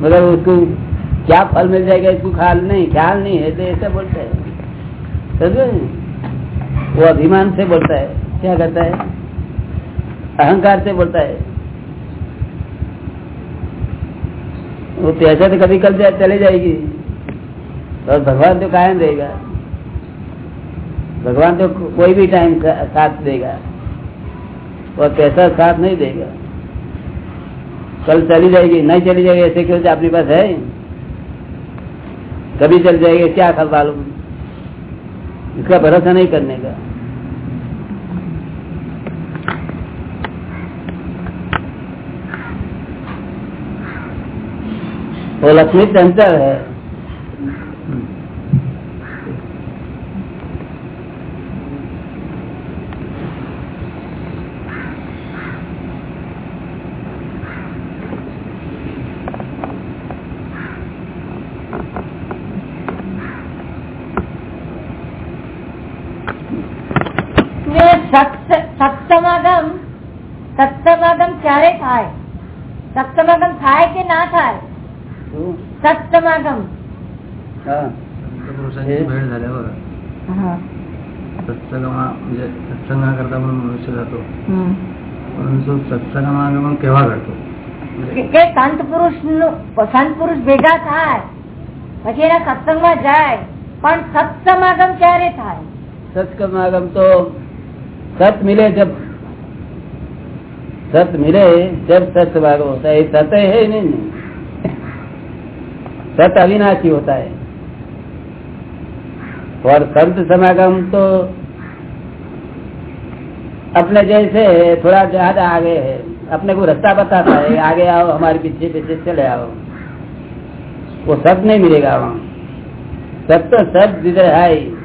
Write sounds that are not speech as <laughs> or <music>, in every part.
मगर उसको क्या फल मिल जाएगा, इसको ख्याल नहीं ख्याल नहीं है तो ऐसा बोलता है। समझे? वो अभिमान से बोलता है। क्या करता है? अहंकार से बोलता है। वो पैसा तो कभी कल जाए चले जाएगी। और भगवान तो कायम रहेगा। भगवान तो कोई भी टाइम साथ देगा। और पैसा साथ नहीं देगा। कल चली जाएगी, नहीं चली जाएगी, ऐसे क्यों अपने पास है? कभी चल जाएगी, क्या खल मालूम? इसका भरोसा नहीं करने का। वो लक्ष्मी चंचल है। સત્સમાગમ पुरुषांची भेट झाल्यावर सत्संगमा म्हणजे सत्संगाकरता म्हणून मनुष्य जातो परंतु सत्संगमागमन केव्हा घडतो કે સંત પુરુષ નું સંત પુરુષ ભેગા થાય પછી એના સત્સંગમાં જાય પણ સત્સમાગમ ક્યારે થાય सत्समागम तो सत मिले जब सत मिले जब सत समागम होता है सत है ही नहीं सत अविनाशी होता है। और संत समागम तो अपने जैसे थोड़ा ज़्यादा आगे है। अपने को रास्ता बताता है, आगे आओ, हमारे पीछे पीछे चले आओ। वो सब नहीं मिलेगा वहाँ। सब तो सब जिधर है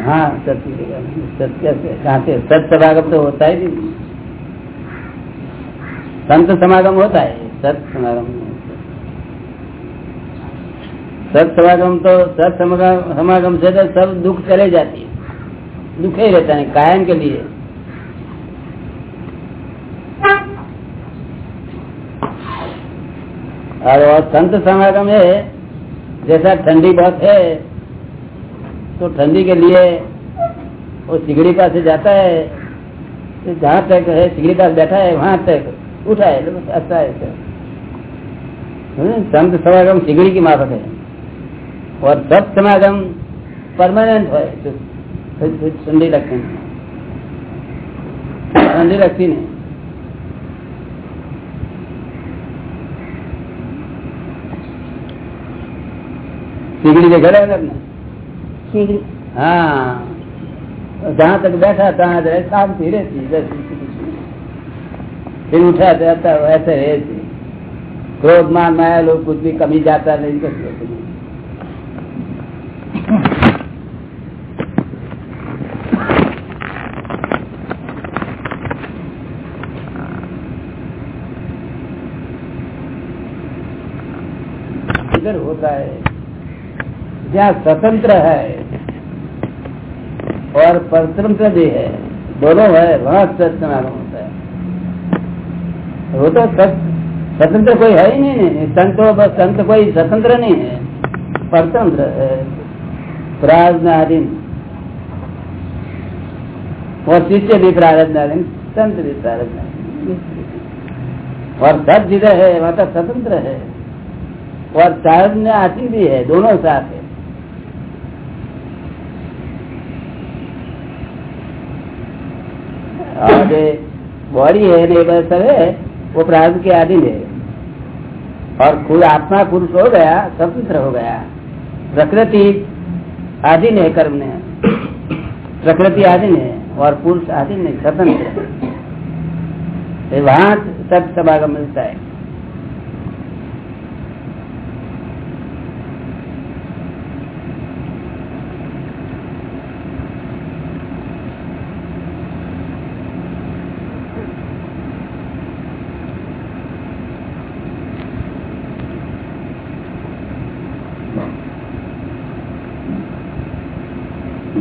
हाँ। सत मिलेगा। सत्य से कहाँ सत समागम तो होता ही नहीं। संत समागम होता है। सत समागम। नहीं होता। सत समागम तो से तो सब दुख चले जाती है। दुख रहता है कायम के लिए। संत समागम है, जैसा ठंडी बहुत है तो ठंडी के लिए वो सिगड़ी पास जाता है तो जहाँ तक है, सिगड़ी पास बैठा है, वहाँ तक उठा है अच्छा है। हम्म, संत समागम सिगड़ी की माफक है। और सब समागम परमानेंट है तो ठंडी लगती नहीं। ठंडी लगती नहीं। के घर है ना सीगड़ी। हाँ। तक बैठा तहाँ शांति रहती फिर उठा जाता ऐसे रहती क्रोध, मान, माया लोग कुछ भी कमी जाता नहीं होता इधर होता है, जहाँ स्वतंत्र है और परतंत्र भी है, दोनों है, वहाँ सत्समागम होता है। वो तो सत- स्वतंत्र कोई है ही नहीं, संत संत कोई स्वतंत्र नहीं है। परतंत्र प्रारब्धाधीन और शिष्य भी प्रारब्धाधीन संत भी प्रारब्धाधीन और सब जिधर है वहाँ तो स्वतंत्र है। और साहब आती भी है दोनों साथ है। और बॉडी है बस सब है वो प्रारंभ के अधीन है। और खुद आत्मा पुरुष हो गया स्वतंत्र हो गया। प्रकृति आधीन है कर्म ने प्रकृति आधीन है और पुरुष आधीन है स्वतंत्र वहाँ तक समागम मिलता है।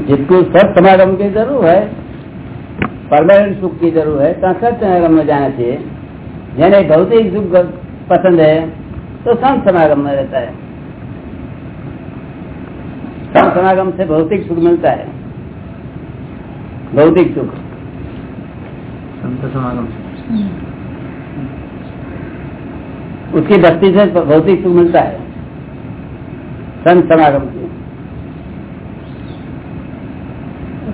जिसको सब समागम की ज़रूर है परमानेंट सुख की ज़रूर है तो सत्य समागम में जाना चाहिए। जिन्हें भौतिक सुख पसंद है तो संत समागम में रहता है। संत समागम से भौतिक सुख मिलता है। भौतिक सुख। संत समागम उसकी भक्ति से भौतिक सुख मिलता है। संत समागम से।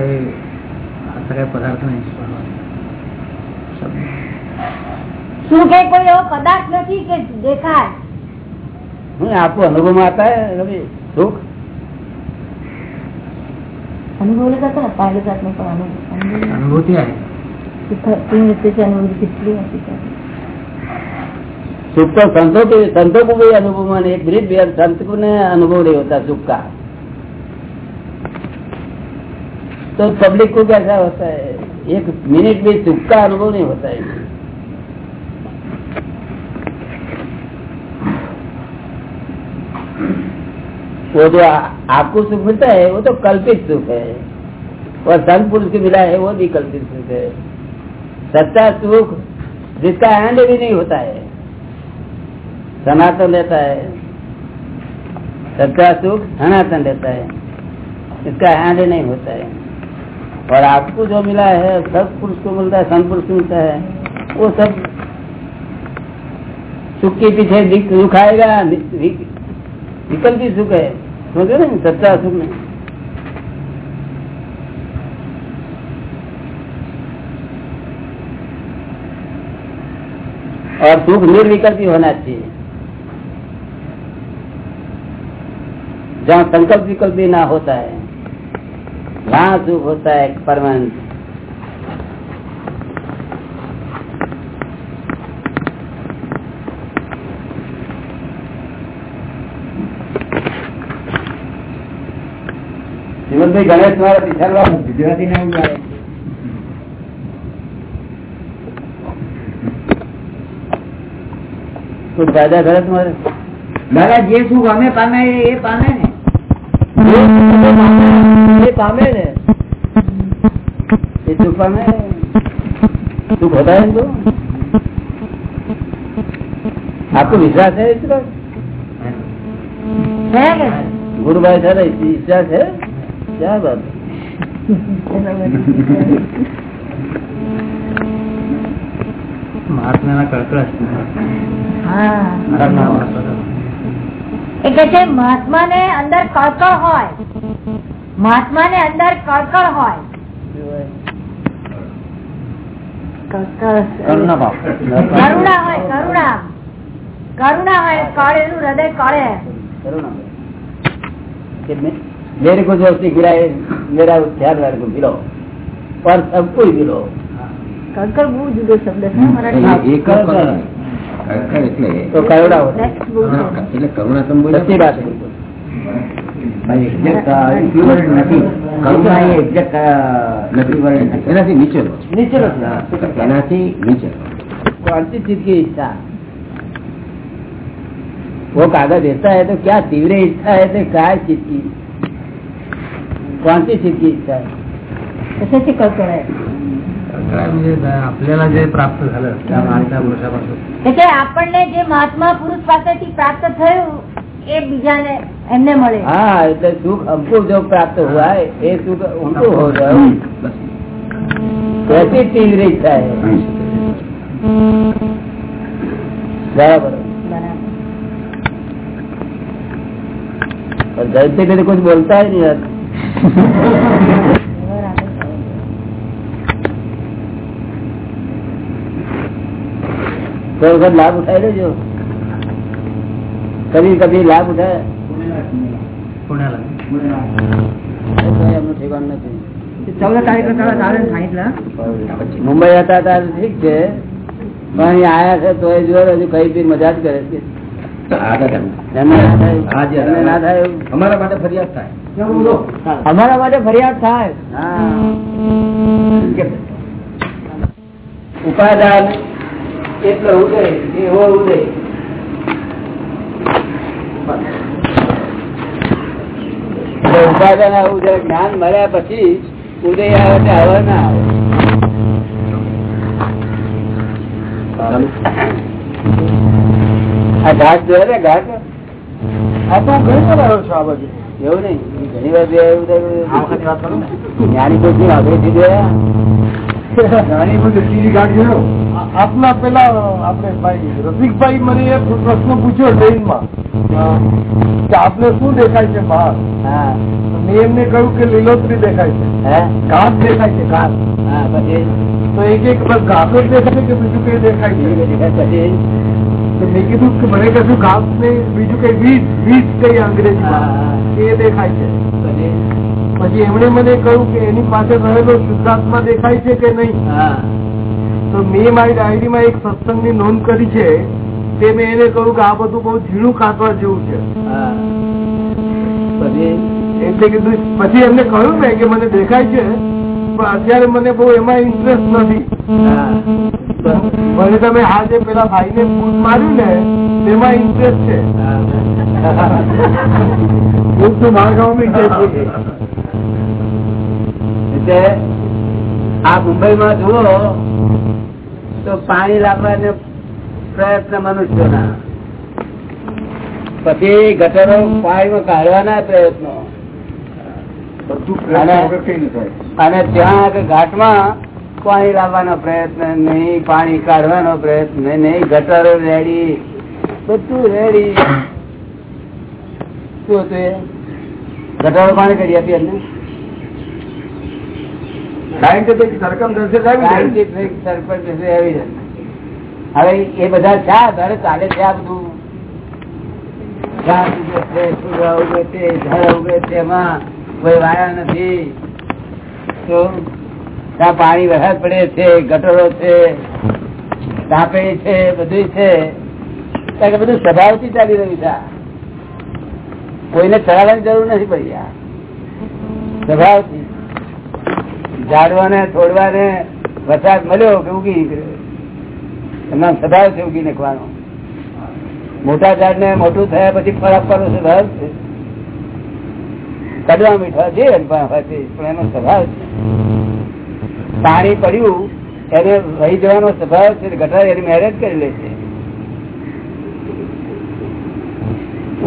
કઈ આ સગા પદાર્થ નહીં શું કે કોઈ એવો પદાર્થ નથી કે દેખાય? હું આપો અનુભવમાં હતા રવિ એક બ્રિજ સંત અનુભવ રહ્યો હતા સુખ કા. तो पब्लिक को कैसा होता है? एक मिनट भी सुख का अनुभव नहीं होता है। वो जो आपको सुख मिलता है, वो तो कल्पित सुख है। और संत पुरुष को मिला है, वो भी कल्पित सुख है। सच्चा सुख जिसका एंड भी नहीं होता है, सनातन रहता है। सच्चा सुख सनातन रहता है इसका एंड नहीं होता है। और आपको जो मिला है, सब पुरुष को मिलता है संत पुरुष को मिलता है, वो सब सुख के पीछे दिख- आएगा वि- वि- सुख है। समझे ना? सच्चा सुख नहीं। और सुख निर्विकल्पी होना चाहिए। जहाँ संकल्प विकल्प भी ना होता है वहाँ सुख होता है परमानेंट જીવનભાઈ ગણેશ મારા પીછાડવા ગુજરાતી ના જાય કોઈ ફાયદા ખરા તમારે દાદા જે સુખ અમે પામે એ પામે ને પામે ને? એ દુઃખ પામે દુઃખ વધારે તો? વિશ્વાસ છે ગુરુભાઈ સર વિશ્વાસ છે મહાત્મા ને અંદર કડકડ હોય. મહાત્મા ને અંદર કળકળ હોય કળકળ करुणा भाव કરુણા હોય કરુણા કરુણા હોય કળેલું હૃદય કળે करुणा कि मे- मेरे को जो सीख रहा है मेरा ख्याल वाले को मिलो और सबको ही मिलो કળકળ બહુ જુદો શબ્દ છે મરાઠી એક જ કરુણા. ખરેખર એટલે तो करुणा होता है Next બહુ છે. એટલે કરુણા તમે બોલ્યા? सच्ची बात એનાથી નીચેનો नीचे હા, એનાથી નીચેનો कौन सी चीज की इच्छा वो कागज देता है तो क्या तीव्र इच्छा है तो क्या चीज की कौन सी चीज की इच्छा है कशाची कळकळ आहे काय म्हणजे आपल्याला जे प्राप्त झालं त्या मागच्या वर्षापासून એટલે આપણને જે મહાત્મા પુરુષ પાસેથી પ્રાપ્ત થયું એ બીજાને એમને મળે. હા, એટલે સુખ અમકુ જો પ્રાપ્ત હોય, એ સુખ ઊંધું હો કુછ બોલતા નહીં. યાર તો લાભ ઉઠાઈ લેજો. કભી કભી લાભ ઉઠાય. મુંબઈ હતા ત્યારે ઠીક છે પણ આયા છે તો એ જોયો હજુ કઈ બી મજા જ કરે છે. અમારા માટે ફરિયાદ થાય. અમારા માટે ફરિયાદ થાય. હા. ઉપાદાન એટલો ઉદય એવો ઉદય. ઉપાદાન આવું જયારે જ્ઞાન મળ્યા પછી ઉદય આવે તે હવે ના આવે. આ ઘાટ જોયે ને ઘાટ? આ તો ઘણી વાર આવ્યો છું આ બાજુ. એવું નહીં. ઘણી વાર જોયા. જ્ઞાની કોઈ આગળથી જોયા? સીધી આપના પેલા આપણે ભાઈ રસિકભાઈ મને એ પ્રશ્ન પૂછ્યો ટ્રેનમાં. કે આપને શું દેખાય છે બહાર મેં એમને કહ્યું કે લીલોતરી દેખાય છે. ઘાસ દેખાય છે ઘાસ. પછી? તો એક એક બસ ઘાસ જ દેખાય કે બીજું કઈ દેખાય છે? પછી મેં કીધું કે મને કશું ઘાસ ને બીજું કઈ વીજ વીજ કઈ અંગ્રેજી એ દેખાય છે. પછી? એમણે મને કહ્યું કે એની પાસે રહેલો શુદ્ધાત્મા દેખાય છે કે નહીં? તો મેં મારી ડાયરીમાં એક સત્સંગની નોંધ કરી છે. તે મેં એને કહ્યું કે આ બધું બહુ ઝીણું કાંતવા જેવું છે. એટલે કીધું પછી એમને કહ્યું ને કે મને દેખાય છે પણ અત્યારે મને બહુ એમાં ઇન્ટરેસ્ટ નથી. મને તમે આજે પેલા ભાઈને ફૂટ માર્યું ને તેમાં ઇન્ટરેસ્ટ છે. હું. તો મારગાંવમાં એટલે આ મુંબઈમાં જુઓ તો પાણી લાવવાનો પ્રયત્ન મનુષ્યોના. પછી ગટરો પાણીમાં કાઢવાના પ્રયત્નો. અને- ત્યાં આગળ ઘાટમાં પાણી લાવવાનો પ્રયત્ન નહીં પાણી કાઢવાનો પ્રયત્ન નહીં ગટરો રેડી બધું રેડી. શું હતું એ? ગટરો પાણી કરી આપી એમને? Scientific circum Scientific circumstances evidence. હવે એ બધા શા આધારે ચાલે છે આ બધું. પાણી વરસાદ પડે છે, ગટરો છે ધાપેડી છે બધું છે. કારણ કે બધું સ્વભાવથી ચાલી રહ્યું છે કોઈને ચલાવવાની જરૂર નથી પડી આ. સ્વભાવથી. ઝાડવાને, છોડવાને વરસાદ મળ્યો કે ઉગી નીકળ્યો? એમના સ્વભાવ છે ઉગી નાખવાનો. મોટા ઝાડ ને મોટું થયા પછી ફળ આપવાનો સ્વભાવ છે કડવા મીઠા છે પણ એનો સ્વભાવ છે. પાણી પડ્યું, એને વહી જવાનો સ્વભાવ છે ગટર એની મેરેજ કરી લે છે.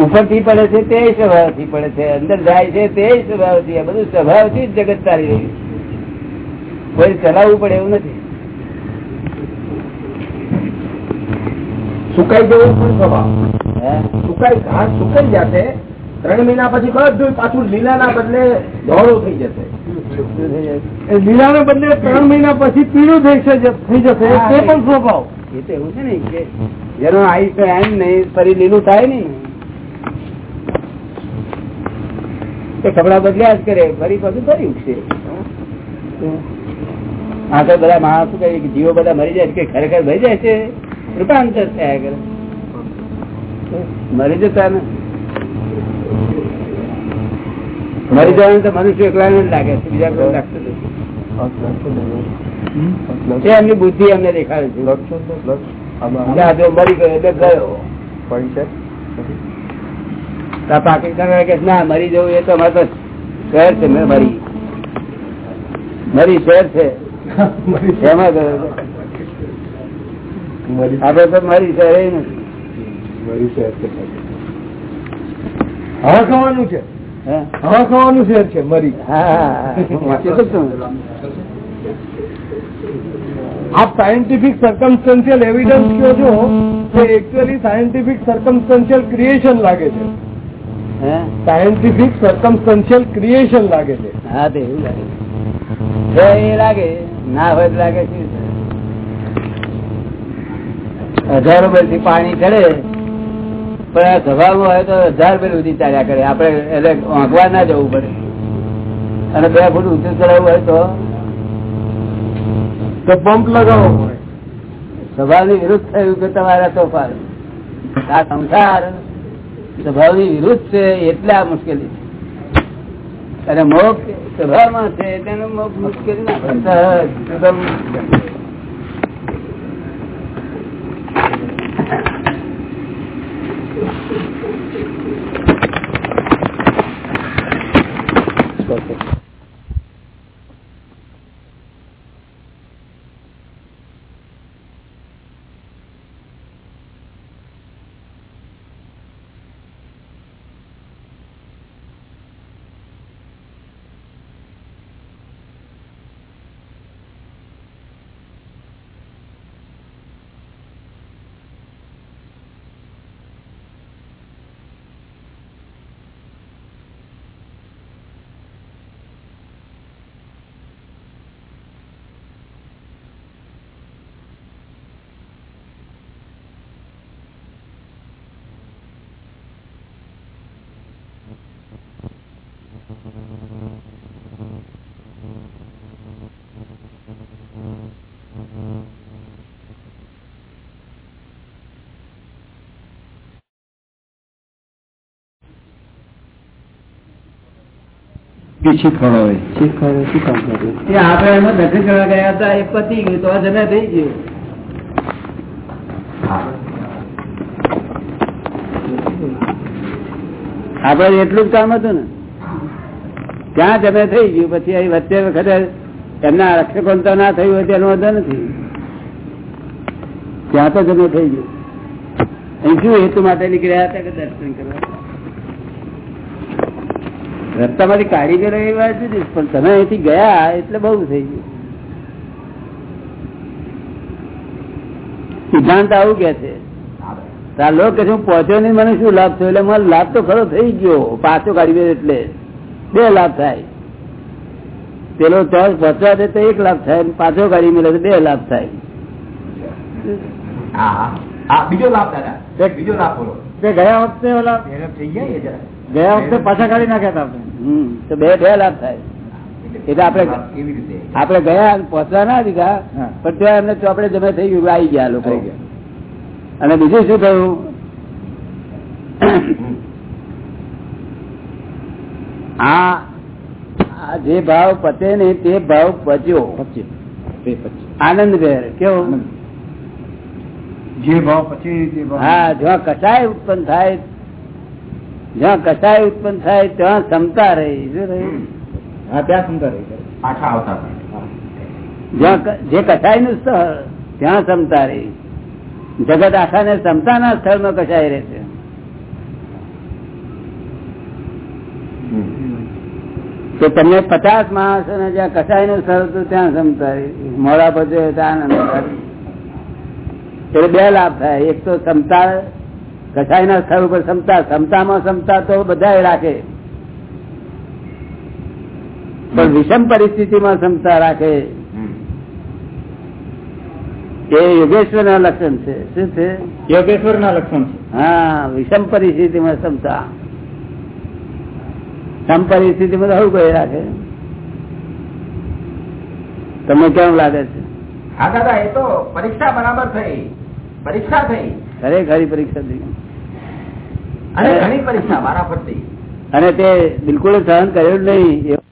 ઉપરથી પડે છે તે સ્વભાવથી પડે છે, અંદર જાય છે તે સ્વભાવથી, આ બધું સ્વભાવથી જ જગત ચાલી રહ્યું. કોઈ ચલાવવું પડે એવું નથી. સુકાઈ જવું પણ સ્વભાવ સુકાઈ ઘાસ સુકાઈ જશે ત્રણ મહિના પછી બધું પાછું લીલાના બદલે ધોળું થઈ જશે. લીલા થઈ બદલે ત્રણ મહિના પછી પીળું થઈ જશે તે પણ સ્વભાવ. એ તો એવું છે ને કે જેનો એમ નહીં ફરી લીલું થાય નઈ એ કપડા બદલ્યા જ કરે ફરી પાછું ફરી ઉઠશે. આ તો બધા માણસો કઈ કે જીવો બધા મરી જાય છે કે ખરેખર મરી જાય છે. રૂપાંતર થયા કરે. મરી જતા ને? મરી જવાનું તો મનુષ્ય એકલા ને લાગે છે બીજા કોઈ લાગતું નથી. એમની બુદ્ધિ એમને દેખાડે છે. કે મરી ગયો એટલે ગયો. પાકિસ્તાન વાળા ના મરી જવું એ તો અમારે તો શહેર છે મેં મરી. મરી શહેર છે. <laughs> એમાં ગયો આપડે તો મારી શહેર નથી. હવા ખાવાનું છે? હે? ખાવાનું શહેર છે મરી? હા, હા હા. હું. આપ સાયન્ટિફિક સર્કમસ્ટન્શિયલ એવિડન્સ કહો છો તો એકચ્યુઅલી સાયન્ટિફિક સર્કમસ્ટન્શિયલ ક્રિએશન લાગે છે. હે? સાયન્ટિફિક સર્કમસ્ટન્શિયલ ક્રિએશન લાગે છે. હા તે એવું લાગે. છે એ લાગે ના હોય લાગે છે. હજારો થી પાણી ચડે પણ આ હોય તો હજાર રૂપિયા સુધી ચાલ્યા કરે. આપડે એટલે વાંકવા ના જવું પડે. અને બે ફૂટ ઊંચું ચડાવવું હોય તો? તો પંપ લગાવવો પડે. સ્વભાવની વિરુદ્ધ થયું કે તમારા તોફાન? આ સંસાર સ્વભાવની વિરુદ્ધ છે એટલે આ મુશ્કેલી છે. અને મોક્ષ સ્વભાવમાં છે તેનું મુશ્કેલી ના આપણે એમાં દર્શન કરવા ગયા હતા એ પતી ગયું તો જમે થઈ ગયું. આપડે એટલું જ કામ હતું ને. ત્યાં જમે થઈ ગયું? પછી અહીં વચ્ચે વખતે એમના રક્ષકો તો ના થયું હોય તેનો વાંધો નથી. ત્યાં તો જમે થઈ ગયું. અહીં શું હેતુ માટે નીકળ્યા હતા કે દર્શન કરવા? રસ્તામાંથી કાઢી ગયેલો એ વાત જુદી પણ તમે અહીંથી ગયા એટલે બહુ થઈ ગયું. સિદ્ધાંત આવું કે છે. આ લોકો કે હું પહોંચ્યો નહીં મને શું લાભ થયો? એટલે મને લાભ તો ખરો થઈ ગયો. પાછો કાઢી ગયો એટલે બે લાભ થાય. પેલો ચોસ પહોંચવા દે તો એક લાભ થાય પાછો કાઢી મળે તો બે લાભ થાય. બીજો લાભ દાદા. બીજો લાભ બોલો. તે ગયા વખતે ઓલા થઈ ગયા જરા. ગયા વખતે પાછા કાઢી નાખ્યા હમ તો બે બે લાભ થાય. એટલે આપડે આપડે ગયા પહોંચવા ના દીધા. પણ ત્યાં એમને ચોપડે જમે થઈ ગયું આવી ગયા લોકો. અને બીજું શું થયું? આ જે ભાવ પતે ને તે ભાવ પચ્યો. આનંદ ભેર કેવો? જે ભાવ ભાવ હા જ્યાં કસાય ઉત્પન્ન થાય જ્યાં કસાય ઉત્પન્ન થાય ત્યાં ક્ષમતા રહી. શું રહી? હા ત્યાં સુંદર રહી. પાછા આવતા જ્યાં જે કસાયનું સ્થળ ત્યાં ક્ષમતા રહી. જગત આખાને ક્ષમતાના સ્થળમાં કસાય રહે છે. કે તમને પચાસ માણસો ને જ્યાં કસાયનું સ્થળ હતું ત્યાં ક્ષમતા રહી. મોડા પછી ત્યાં આનંદ એટલે બે લાભ થાય. એક તો ક્ષમતા કસાય ના સ્થળ ઉપર ક્ષમતા ક્ષમતામાં ક્ષમતા તો બધા રાખે. પણ વિષમ પરિસ્થિતિમાં ક્ષમતા રાખે. એ યોગેશ્વર ના લક્ષણ છે. શું છે? યોગેશ્વર ના લક્ષણ છે. હા વિષમ પરિસ્થિતિમાં ક્ષમતા સમ પરિસ્થિતિમાં તો શું કોઈ રાખે? તમને કેમ લાગે છે? હા દાદા એ તો પરીક્ષા બરાબર થઈ. પરીક્ષા થઈ. ખરેખરી પરીક્ષા થઈ. અને ઘણી પરીક્ષા વારાફરતી. અને તે બિલકુલ સહન કર્યું નહીં.